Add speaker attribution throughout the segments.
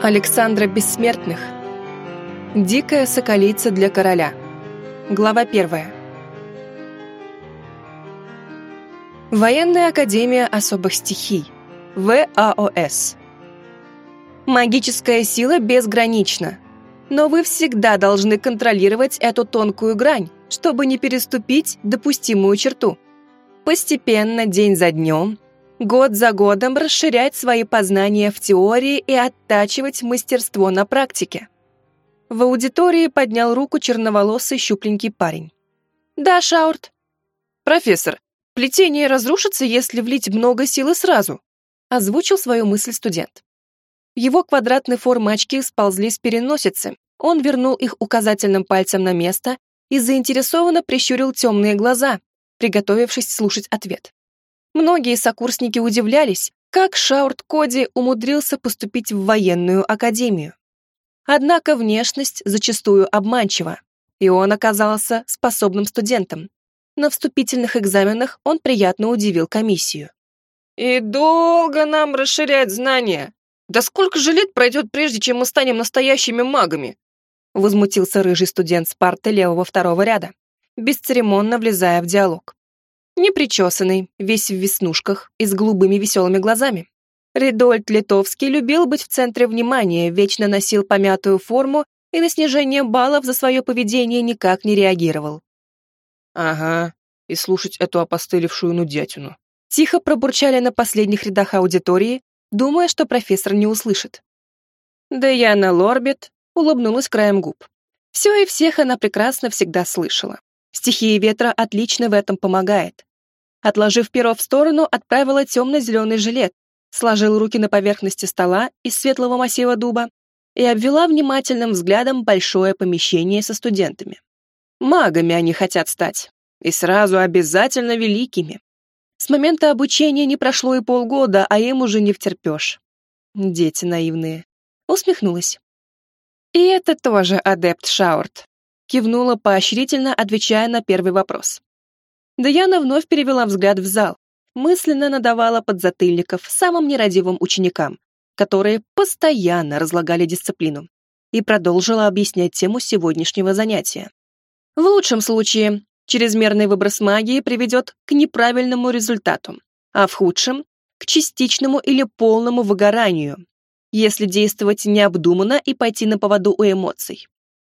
Speaker 1: Александра Бессмертных. Дикая соколица для короля. Глава первая. Военная академия особых стихий. ВАОС. Магическая сила безгранична, но вы всегда должны контролировать эту тонкую грань, чтобы не переступить допустимую черту. Постепенно, день за днем, год за годом расширять свои познания в теории и оттачивать мастерство на практике. В аудитории поднял руку черноволосый щупленький парень. «Да, Шаурт». «Профессор, плетение разрушится, если влить много силы сразу», озвучил свою мысль студент. Его квадратной формы очки сползли с переносицы, он вернул их указательным пальцем на место и заинтересованно прищурил темные глаза, приготовившись слушать ответ. Многие сокурсники удивлялись, как Шаурт Коди умудрился поступить в военную академию. Однако внешность зачастую обманчива, и он оказался способным студентом. На вступительных экзаменах он приятно удивил комиссию. «И долго нам расширять знания? Да сколько же лет пройдет, прежде чем мы станем настоящими магами?» Возмутился рыжий студент с парты левого второго ряда, бесцеремонно влезая в диалог непричесанный, весь в веснушках и с голубыми веселыми глазами. Ридольд Литовский любил быть в центре внимания, вечно носил помятую форму и на снижение баллов за свое поведение никак не реагировал. «Ага, и слушать эту опостылевшую нудятину». Тихо пробурчали на последних рядах аудитории, думая, что профессор не услышит. Даяна Лорбит улыбнулась краем губ. Все и всех она прекрасно всегда слышала. Стихия ветра отлично в этом помогает. Отложив перо в сторону, отправила темно-зеленый жилет, сложил руки на поверхности стола из светлого массива дуба и обвела внимательным взглядом большое помещение со студентами. Магами они хотят стать, и сразу обязательно великими. С момента обучения не прошло и полгода, а им уже не втерпешь. Дети наивные. Усмехнулась. И это тоже адепт Шаурт. Кивнула поощрительно, отвечая на первый вопрос. Даяна вновь перевела взгляд в зал, мысленно надавала подзатыльников самым нерадивым ученикам, которые постоянно разлагали дисциплину, и продолжила объяснять тему сегодняшнего занятия. В лучшем случае, чрезмерный выброс магии приведет к неправильному результату, а в худшем – к частичному или полному выгоранию, если действовать необдуманно и пойти на поводу у эмоций.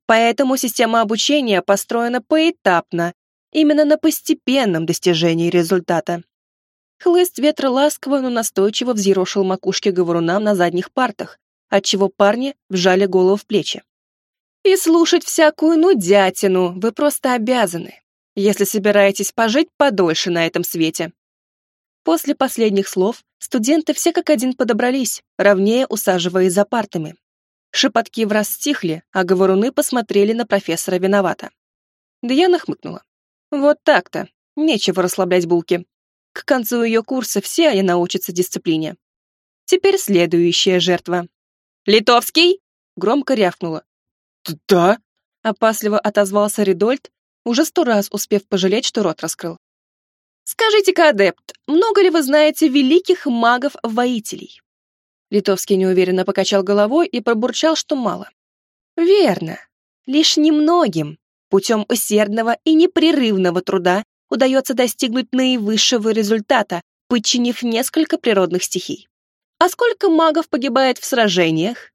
Speaker 1: Поэтому система обучения построена поэтапно именно на постепенном достижении результата. Хлыст ветра ласково, но настойчиво взъерошил макушки говорунам на задних партах, отчего парни вжали голову в плечи. И слушать всякую нудятину вы просто обязаны, если собираетесь пожить подольше на этом свете. После последних слов студенты все как один подобрались, ровнее усаживаясь за партами. Шепотки враз стихли, а говоруны посмотрели на профессора виновато. Я нахмыкнула. Вот так-то. Нечего расслаблять булки. К концу ее курса все они научатся дисциплине. Теперь следующая жертва. «Литовский?» — громко рявкнула.
Speaker 2: «Да?»
Speaker 1: — опасливо отозвался Ридольд, уже сто раз успев пожалеть, что рот раскрыл. «Скажите-ка, адепт, много ли вы знаете великих магов-воителей?» Литовский неуверенно покачал головой и пробурчал, что мало. «Верно. Лишь немногим. Путем усердного и непрерывного труда удается достигнуть наивысшего результата, подчинив несколько природных стихий. А сколько магов погибает в сражениях?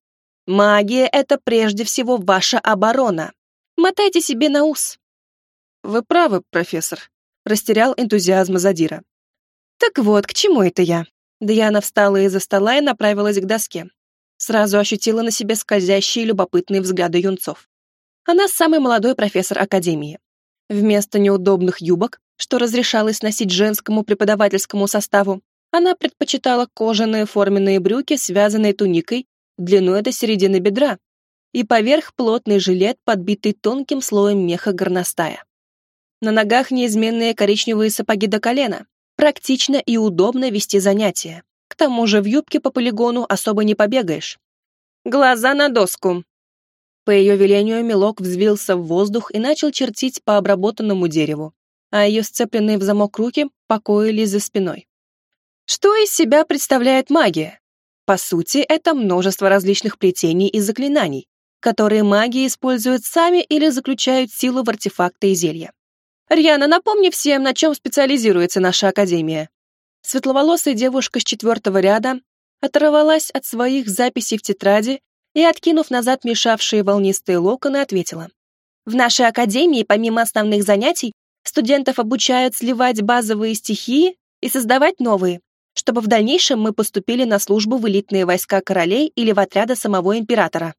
Speaker 1: Магия — это прежде всего ваша оборона. Мотайте себе на ус.
Speaker 2: Вы правы, профессор, растерял энтузиазм Задира.
Speaker 1: Так вот, к чему это я? Даяна встала из-за стола и направилась к доске. Сразу ощутила на себе скользящие любопытные взгляды юнцов. Она самый молодой профессор академии. Вместо неудобных юбок, что разрешалось носить женскому преподавательскому составу, она предпочитала кожаные форменные брюки, связанные туникой, длиной до середины бедра, и поверх плотный жилет, подбитый тонким слоем меха горностая. На ногах неизменные коричневые сапоги до колена. Практично и удобно вести занятия. К тому же в юбке по полигону особо не побегаешь. Глаза на доску, по ее велению мелок взвился в воздух и начал чертить по обработанному дереву, а ее сцепленные в замок руки покоились за спиной. Что из себя представляет магия? По сути, это множество различных плетений и заклинаний, которые маги используют сами или заключают силу в артефакты и зелья. Рьяна, напомни всем, на чем специализируется наша академия. Светловолосая девушка с четвертого ряда оторвалась от своих записей в тетради и, откинув назад мешавшие волнистые локоны, ответила. В нашей академии, помимо основных занятий, студентов обучают сливать базовые стихии и создавать новые, чтобы в дальнейшем мы поступили на службу в элитные войска королей или в отряды самого императора.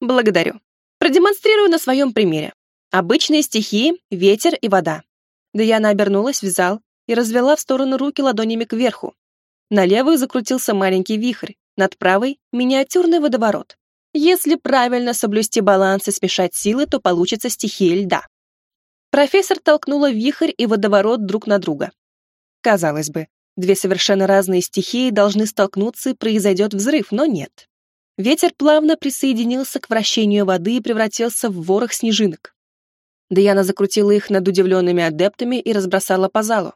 Speaker 1: Благодарю. Продемонстрирую на своем примере. Обычные стихии — ветер и вода. Даяна обернулась в зал и развела в сторону руки ладонями кверху. На левую закрутился маленький вихрь, над правой — миниатюрный водоворот. Если правильно соблюсти баланс и смешать силы, то получится стихия льда. Профессор толкнула вихрь и водоворот друг на друга. Казалось бы, две совершенно разные стихии должны столкнуться и произойдет взрыв, но нет. Ветер плавно присоединился к вращению воды и превратился в ворох снежинок. Даяна закрутила их над удивленными адептами и разбросала по залу.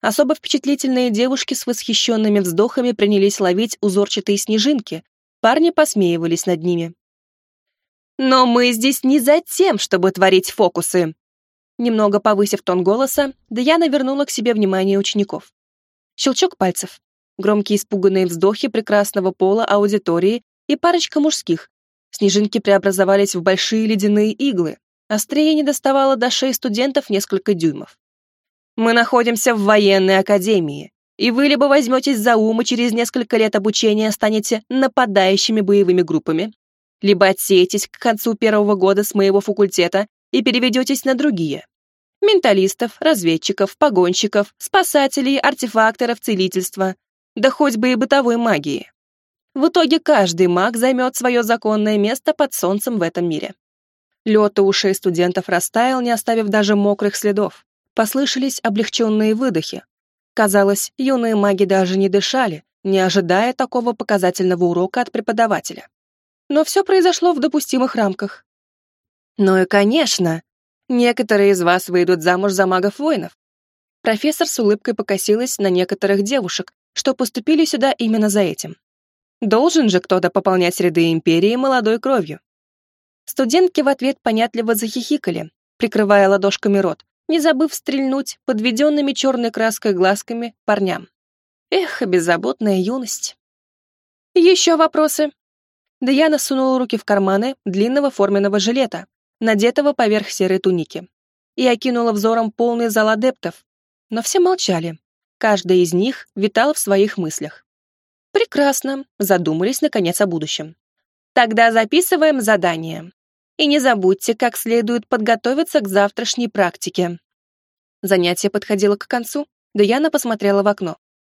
Speaker 1: Особо впечатлительные девушки с восхищенными вздохами принялись ловить узорчатые снежинки, Парни посмеивались над ними. «Но мы здесь не за тем, чтобы творить фокусы!» Немного повысив тон голоса, Даяна вернула к себе внимание учеников. Щелчок пальцев, громкие испуганные вздохи прекрасного пола аудитории и парочка мужских. Снежинки преобразовались в большие ледяные иглы. Острее не доставало до шеи студентов несколько дюймов. «Мы находимся в военной академии и вы либо возьметесь за ум и через несколько лет обучения станете нападающими боевыми группами, либо отсеетесь к концу первого года с моего факультета и переведетесь на другие. Менталистов, разведчиков, погонщиков, спасателей, артефакторов, целительства, да хоть бы и бытовой магии. В итоге каждый маг займет свое законное место под солнцем в этом мире. Лед у ушей студентов растаял, не оставив даже мокрых следов. Послышались облегченные выдохи, Казалось, юные маги даже не дышали, не ожидая такого показательного урока от преподавателя. Но все произошло в допустимых рамках. Ну и, конечно, некоторые из вас выйдут замуж за магов-воинов. Профессор с улыбкой покосилась на некоторых девушек, что поступили сюда именно за этим. Должен же кто-то пополнять ряды империи молодой кровью. Студентки в ответ понятливо захихикали, прикрывая ладошками рот, не забыв стрельнуть подведенными черной краской глазками парням. Эх, беззаботная юность. Еще вопросы? Даяна сунула руки в карманы длинного форменного жилета, надетого поверх серой туники, и окинула взором полный зал адептов, но все молчали. Каждый из них витал в своих мыслях. Прекрасно, задумались наконец о будущем. Тогда записываем задание. И не забудьте, как следует подготовиться к завтрашней практике. Занятие подходило к концу, Даяна посмотрела в окно.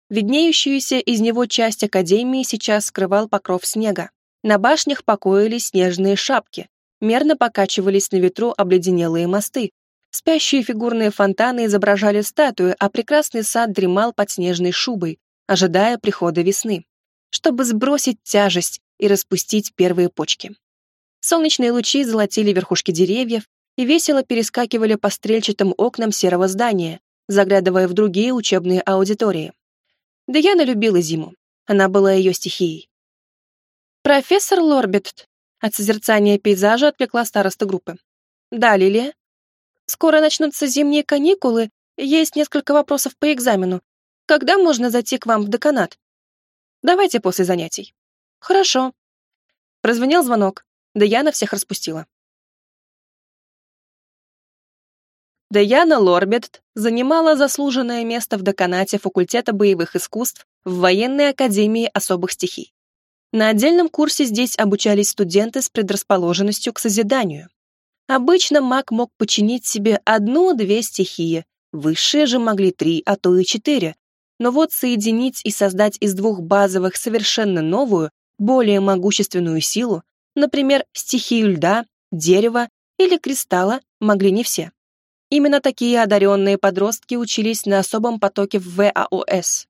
Speaker 1: Виднеющуюся из него часть академии сейчас скрывал покров снега. На башнях покоились снежные шапки, мерно покачивались на ветру обледенелые мосты. Спящие фигурные фонтаны изображали статую, а прекрасный сад дремал под снежной шубой, ожидая прихода весны, чтобы сбросить тяжесть и распустить первые почки. Солнечные лучи золотили верхушки деревьев и весело перескакивали по стрельчатым окнам серого здания, заглядывая в другие учебные аудитории. Даяна любила зиму. Она была ее стихией. «Профессор Лорбит», от созерцания пейзажа отвлекла староста группы. «Да, Лилия. Скоро начнутся зимние каникулы, есть несколько вопросов по экзамену. Когда можно зайти к вам в деканат?» «Давайте после занятий». «Хорошо». Прозвонил звонок. Даяна всех распустила. Даяна Лорбет занимала заслуженное место в деканате факультета боевых искусств в военной академии особых стихий. На отдельном курсе здесь обучались студенты с предрасположенностью к созиданию. Обычно маг мог починить себе одну-две стихии, высшие же могли три, а то и четыре. Но вот соединить и создать из двух базовых совершенно новую, более могущественную силу Например, стихию льда, дерева или кристалла могли не все. Именно такие одаренные подростки учились на особом потоке в ВАОС.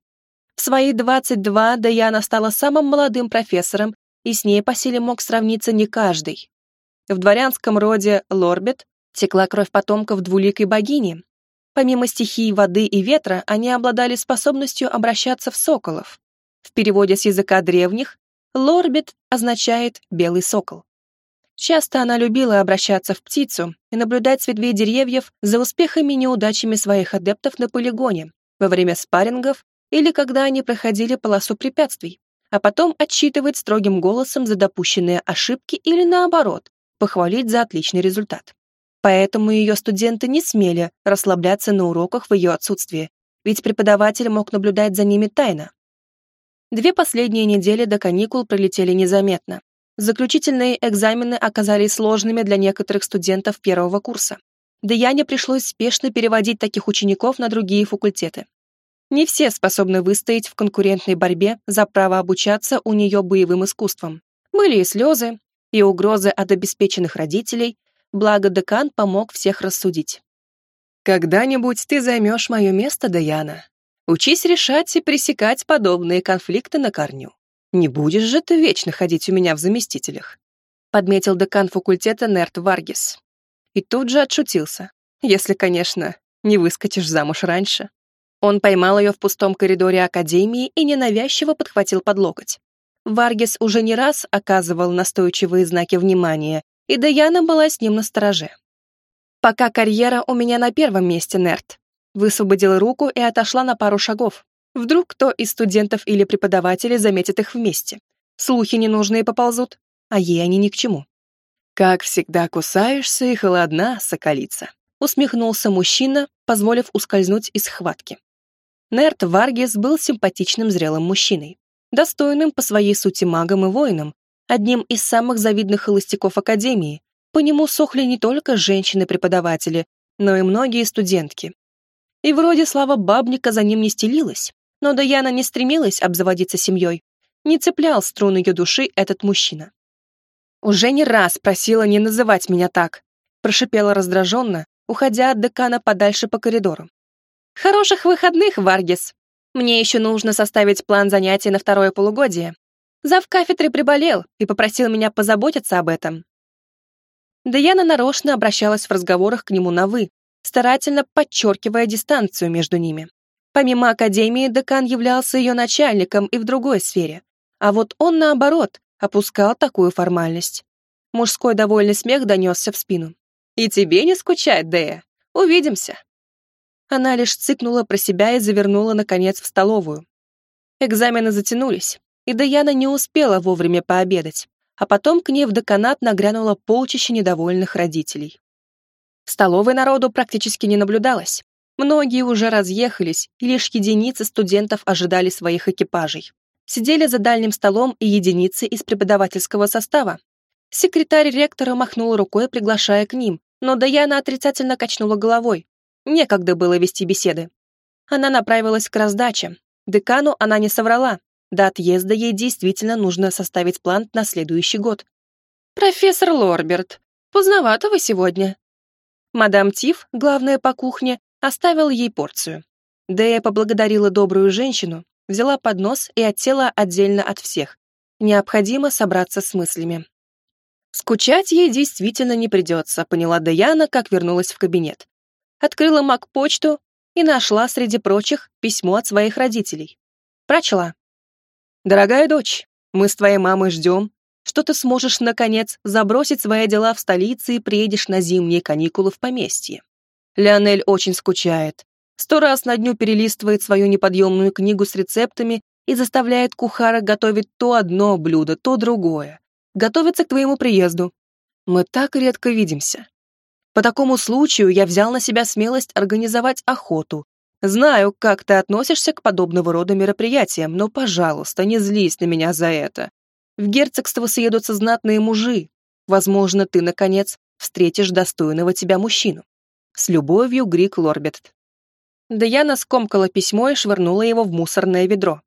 Speaker 1: В свои 22 Даяна стала самым молодым профессором, и с ней по силе мог сравниться не каждый. В дворянском роде Лорбет текла кровь потомков двуликой богини. Помимо стихий воды и ветра, они обладали способностью обращаться в соколов. В переводе с языка древних лорбит означает «белый сокол». Часто она любила обращаться в птицу и наблюдать с ветвей деревьев за успехами и неудачами своих адептов на полигоне во время спаррингов или когда они проходили полосу препятствий, а потом отчитывать строгим голосом за допущенные ошибки или наоборот, похвалить за отличный результат. Поэтому ее студенты не смели расслабляться на уроках в ее отсутствие, ведь преподаватель мог наблюдать за ними тайно. Две последние недели до каникул пролетели незаметно. Заключительные экзамены оказались сложными для некоторых студентов первого курса. Даяне пришлось спешно переводить таких учеников на другие факультеты. Не все способны выстоять в конкурентной борьбе за право обучаться у нее боевым искусствам. Были и слезы, и угрозы от обеспеченных родителей, благо декан помог всех рассудить. «Когда-нибудь ты займешь мое место, Даяна. Учись решать и пресекать подобные конфликты на корню. «Не будешь же ты вечно ходить у меня в заместителях», подметил декан факультета Нерт Варгис. И тут же отшутился, если, конечно, не выскочишь замуж раньше. Он поймал ее в пустом коридоре академии и ненавязчиво подхватил под локоть. Варгис уже не раз оказывал настойчивые знаки внимания, и Даяна была с ним на стороже. «Пока карьера у меня на первом месте, Нерт», высвободила руку и отошла на пару шагов, Вдруг кто из студентов или преподавателей заметит их вместе. Слухи ненужные поползут, а ей они ни к чему. «Как всегда кусаешься и холодна, соколица», усмехнулся мужчина, позволив ускользнуть из схватки. Нерт Варгес был симпатичным зрелым мужчиной, достойным по своей сути магом и воином, одним из самых завидных холостяков Академии. По нему сохли не только женщины-преподаватели, но и многие студентки. И вроде слава бабника за ним не стелилась, но Даяна не стремилась обзаводиться семьей, не цеплял струн ее души этот мужчина. «Уже не раз просила не называть меня так», прошипела раздраженно, уходя от декана подальше по коридору. «Хороших выходных, Варгис! Мне еще нужно составить план занятий на второе полугодие. Зав кафедры приболел и попросил меня позаботиться об этом». Даяна нарочно обращалась в разговорах к нему на «вы», старательно подчеркивая дистанцию между ними. Помимо академии, декан являлся ее начальником и в другой сфере. А вот он, наоборот, опускал такую формальность. Мужской довольный смех донесся в спину. «И тебе не скучать, Дея. Увидимся». Она лишь цыкнула про себя и завернула, наконец, в столовую. Экзамены затянулись, и Даяна не успела вовремя пообедать, а потом к ней в деканат нагрянуло полчище недовольных родителей. Столовой народу практически не наблюдалось. Многие уже разъехались, и лишь единицы студентов ожидали своих экипажей. Сидели за дальним столом и единицы из преподавательского состава. Секретарь ректора махнул рукой, приглашая к ним, но Даяна отрицательно качнула головой. Некогда было вести беседы. Она направилась к раздаче. Декану она не соврала. До отъезда ей действительно нужно составить план на следующий год. «Профессор Лорберт, поздновато вы сегодня». Мадам Тиф, главная по кухне, оставил ей порцию. Дэя поблагодарила добрую женщину, взяла поднос и оттела отдельно от всех. Необходимо собраться с мыслями. Скучать ей действительно не придется, поняла Даяна, как вернулась в кабинет. Открыла маг-почту и нашла среди прочих письмо от своих родителей. Прочла. «Дорогая дочь, мы с твоей мамой ждем, что ты сможешь, наконец, забросить свои дела в столице и приедешь на зимние каникулы в поместье. Леонель очень скучает. Сто раз на дню перелистывает свою неподъемную книгу с рецептами и заставляет кухара готовить то одно блюдо, то другое. Готовится к твоему приезду. Мы так редко видимся. По такому случаю я взял на себя смелость организовать охоту. Знаю, как ты относишься к подобного рода мероприятиям, но, пожалуйста, не злись на меня за это. В герцогство съедутся знатные мужи. Возможно, ты, наконец, встретишь достойного тебя мужчину. С любовью, Грик Лорбет. Даяна скомкала письмо и швырнула его в мусорное ведро.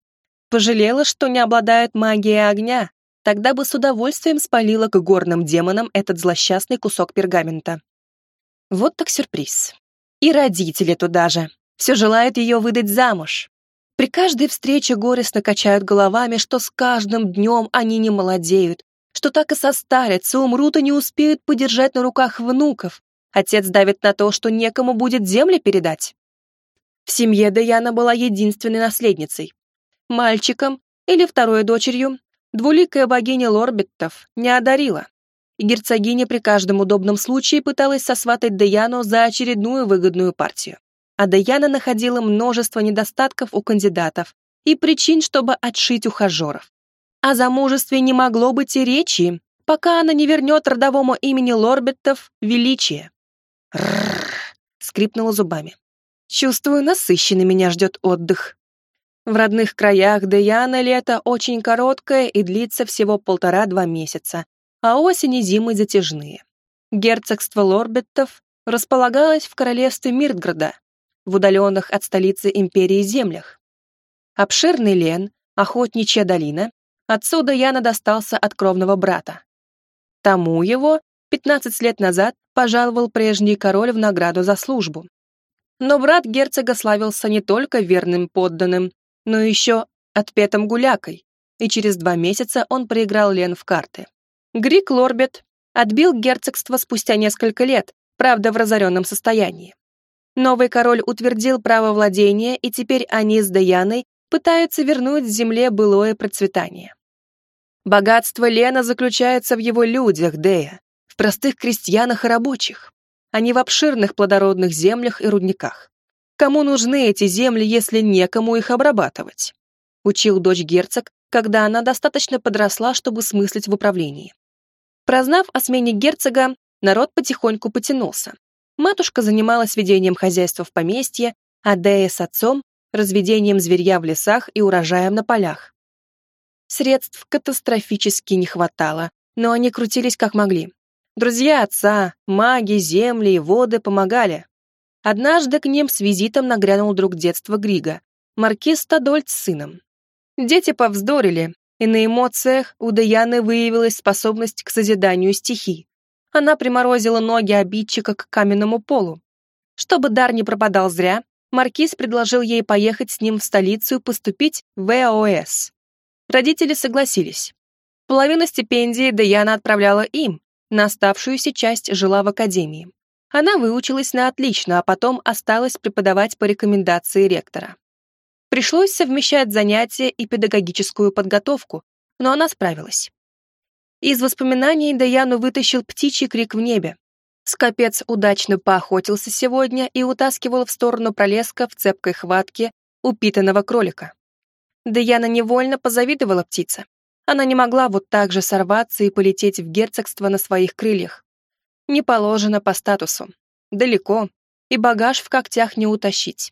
Speaker 1: Пожалела, что не обладает магией огня, тогда бы с удовольствием спалила к горным демонам этот злосчастный кусок пергамента. Вот так сюрприз. И родители туда же. Все желают ее выдать замуж. При каждой встрече горестно качают головами, что с каждым днем они не молодеют, что так и состарятся, умрут и не успеют подержать на руках внуков, Отец давит на то, что некому будет земли передать. В семье Даяна была единственной наследницей. Мальчикам или второй дочерью, двуликая богиня Лорбиттов не одарила. И герцогиня при каждом удобном случае пыталась сосватать Деяну за очередную выгодную партию. А Деяна находила множество недостатков у кандидатов и причин, чтобы отшить ухажеров. О замужестве не могло быть и речи, пока она не вернет родовому имени Лорбиттов величие. Рррр, скрипнула зубами. Чувствую, насыщенный меня ждет отдых. В родных краях Деяна лето очень короткое и длится всего полтора-два месяца, а осень и зимы затяжные. Герцогство Лорбеттов располагалось в королевстве Миртграда, в удаленных от столицы империи землях. Обширный лен, охотничья долина, отсюда Яна достался от кровного брата. Тому его 15 лет назад пожаловал прежний король в награду за службу. Но брат герцога славился не только верным подданным, но еще отпетым гулякой, и через два месяца он проиграл Лен в карты. Грик Лорбет отбил герцогство спустя несколько лет, правда в разоренном состоянии. Новый король утвердил право владения, и теперь они с Даяной пытаются вернуть земле былое процветание. Богатство Лена заключается в его людях, Дея, в простых крестьянах и рабочих, а не в обширных плодородных землях и рудниках. Кому нужны эти земли, если некому их обрабатывать? Учил дочь герцог, когда она достаточно подросла, чтобы смыслить в управлении. Прознав о смене герцога, народ потихоньку потянулся. Матушка занималась ведением хозяйства в поместье, а Дея с отцом – разведением зверья в лесах и урожаем на полях. Средств катастрофически не хватало, но они крутились как могли. Друзья отца, маги, земли и воды помогали, Однажды к ним с визитом нагрянул друг детства Грига, маркиз Стадольц с сыном. Дети повздорили, и на эмоциях у Даяны выявилась способность к созиданию стихий. Она приморозила ноги обидчика к каменному полу. Чтобы дар не пропадал зря, маркиз предложил ей поехать с ним в столицу и поступить в ЭОС. Родители согласились. Половину стипендии Даяна отправляла им, на оставшуюся часть жила в академии. Она выучилась на отлично, а потом осталась преподавать по рекомендации ректора. Пришлось совмещать занятия и педагогическую подготовку, но она справилась. Из воспоминаний Даяну вытащил птичий крик в небе. Скопец удачно поохотился сегодня и утаскивал в сторону пролеска в цепкой хватке упитанного кролика. Даяна невольно позавидовала птице. Она не могла вот так же сорваться и полететь в герцогство на своих крыльях. Не положено по статусу. Далеко. И багаж в когтях не утащить.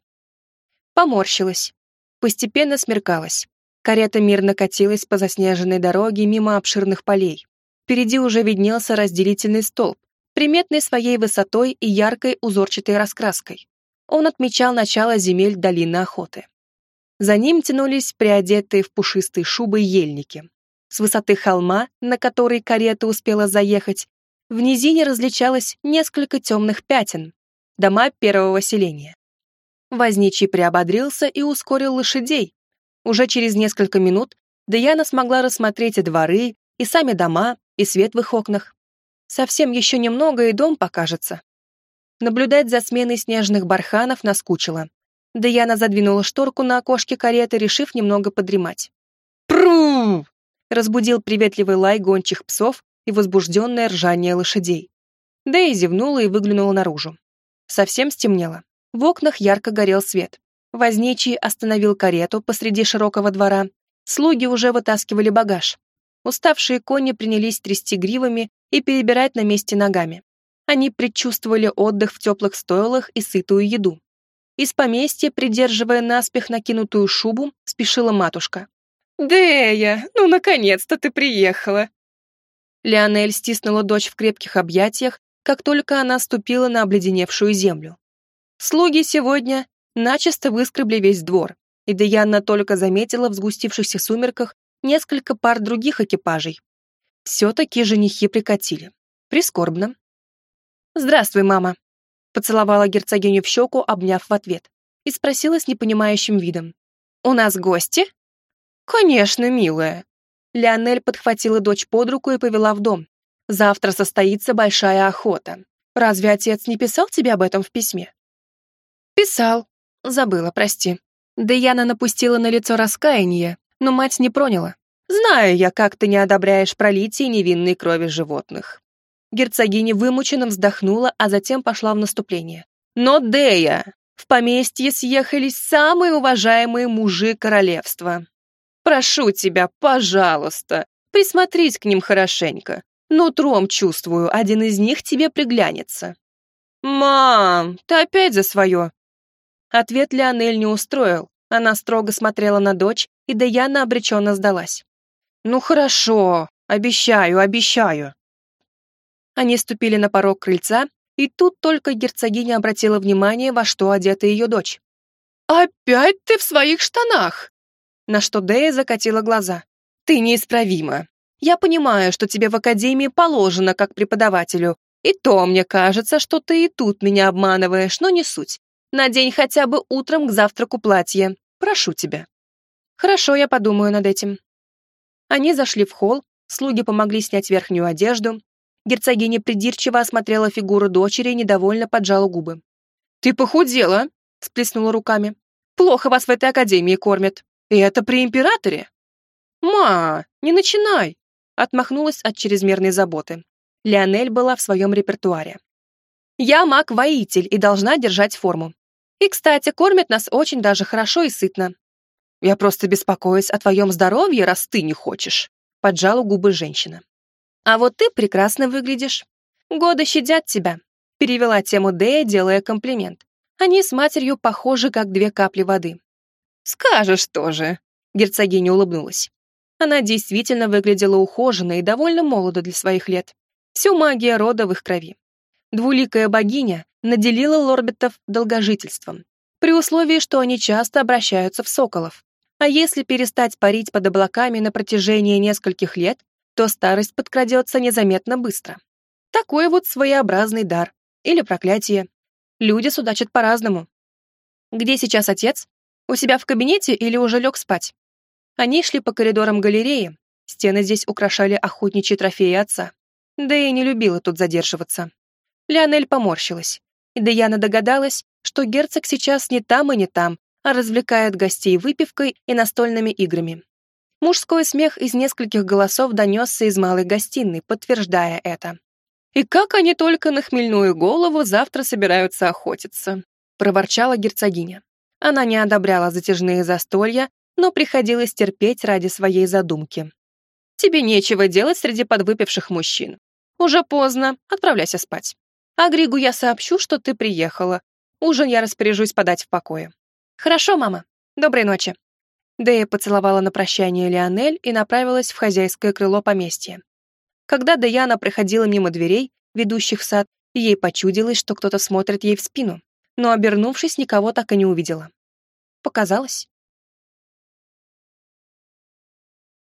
Speaker 1: Поморщилась. Постепенно смеркалась. Карета мирно катилась по заснеженной дороге мимо обширных полей. Впереди уже виднелся разделительный столб, приметный своей высотой и яркой узорчатой раскраской. Он отмечал начало земель долины охоты. За ним тянулись приодетые в пушистые шубы ельники. С высоты холма, на который карета успела заехать, в низине различалось несколько темных пятен, дома первого селения. Возничий приободрился и ускорил лошадей. Уже через несколько минут Даяна смогла рассмотреть и дворы, и сами дома, и свет в их окнах. Совсем еще немного, и дом покажется. Наблюдать за сменой снежных барханов наскучило. Даяна задвинула шторку на окошке кареты, решив немного подремать. «Пру!» — разбудил приветливый лай гончих псов, и возбужденное ржание лошадей. Дэя зевнула и выглянула наружу. Совсем стемнело. В окнах ярко горел свет. Возничий остановил карету посреди широкого двора. Слуги уже вытаскивали багаж. Уставшие кони принялись трясти гривами и перебирать на месте ногами. Они предчувствовали отдых в теплых стойлах и сытую еду. Из поместья, придерживая наспех накинутую шубу, спешила матушка. «Дея, ну наконец-то ты приехала! Леонель стиснула дочь в крепких объятиях, как только она ступила на обледеневшую землю. Слуги сегодня начисто выскребли весь двор, и Деянна только заметила в сгустившихся сумерках несколько пар других экипажей. Все-таки женихи прикатили. Прискорбно. «Здравствуй, мама», — поцеловала герцогиню в щеку, обняв в ответ, и спросила с непонимающим видом. «У нас гости?» «Конечно, милая», Леонель подхватила дочь под руку и повела в дом. «Завтра состоится большая охота. Разве отец не писал тебе об этом в письме?» «Писал. Забыла, прости». Деяна напустила на лицо раскаяние, Но мать не проняла. Знаю я, как ты не одобряешь пролитие невинной крови животных. Герцогиня вымученно вздохнула, а затем пошла в наступление. Но, Дея, в поместье съехались самые уважаемые мужи королевства. Прошу тебя, пожалуйста, присмотрись к ним хорошенько. Нутром чувствую, один из них тебе приглянется. «Мам, ты опять за свое?» Ответ Леонель не устроил. Она строго смотрела на дочь, и Даяна обреченно сдалась. «Ну хорошо, обещаю, обещаю». Они ступили на порог крыльца, и тут только герцогиня обратила внимание, во что одета ее дочь. «Опять ты в своих штанах!» На что Дэя закатила глаза. «Ты неисправима. Я понимаю, что тебе в академии положено как преподавателю, и то мне кажется, что ты и тут меня обманываешь, но не суть. Надень хотя бы утром к завтраку платье. Прошу тебя». «Хорошо, я подумаю над этим». Они зашли в холл, слуги помогли снять верхнюю одежду. Герцогиня придирчиво осмотрела фигуру дочери и недовольно поджала губы. «Ты похудела!» — сплеснула руками. «Плохо вас в этой академии кормят. И это при императоре!» «Ма, не начинай!» — отмахнулась от чрезмерной заботы. Леонель была в своем репертуаре. «Я маг-воитель и должна держать форму. И, кстати, кормят нас очень даже хорошо и сытно. Я просто беспокоюсь о твоем здоровье, раз ты не хочешь», — поджала губы женщина. «А вот ты прекрасно выглядишь. Годы щадят тебя», — перевела тему Дэя, делая комплимент. Они с матерью похожи, как две капли воды. «Скажешь тоже», — герцогиня улыбнулась. Она действительно выглядела ухоженно и довольно молодо для своих лет. Всю магия рода в их крови. Двуликая богиня наделила лорбитов долгожительством, при условии, что они часто обращаются в соколов. А если перестать парить под облаками на протяжении нескольких лет, то старость подкрадется незаметно быстро. Такой вот своеобразный дар. Или проклятие. Люди судачат по-разному. Где сейчас отец? У себя в кабинете или уже лег спать? Они шли по коридорам галереи. Стены здесь украшали охотничьи трофеи отца. Да и не любила тут задерживаться. Леонель поморщилась, и Даяна догадалась, что герцог сейчас не там и не там, а развлекает гостей выпивкой и настольными играми. Мужской смех из нескольких голосов донесся из малой гостиной, подтверждая это. «И как они только на хмельную голову завтра собираются охотиться», проворчала герцогиня. Она не одобряла затяжные застолья, но приходилось терпеть ради своей задумки. Тебе нечего делать среди подвыпивших мужчин. Уже поздно, отправляйся спать. А Григу я сообщу, что ты приехала. Ужин я распоряжусь подать в покое. Хорошо, мама. Доброй ночи. Дэя поцеловала на прощание Леонель и направилась в хозяйское крыло поместья. Когда Даяна проходила мимо дверей, ведущих в сад, ей почудилось, что кто-то смотрит ей в спину, но, обернувшись, никого так и не увидела. Показалось.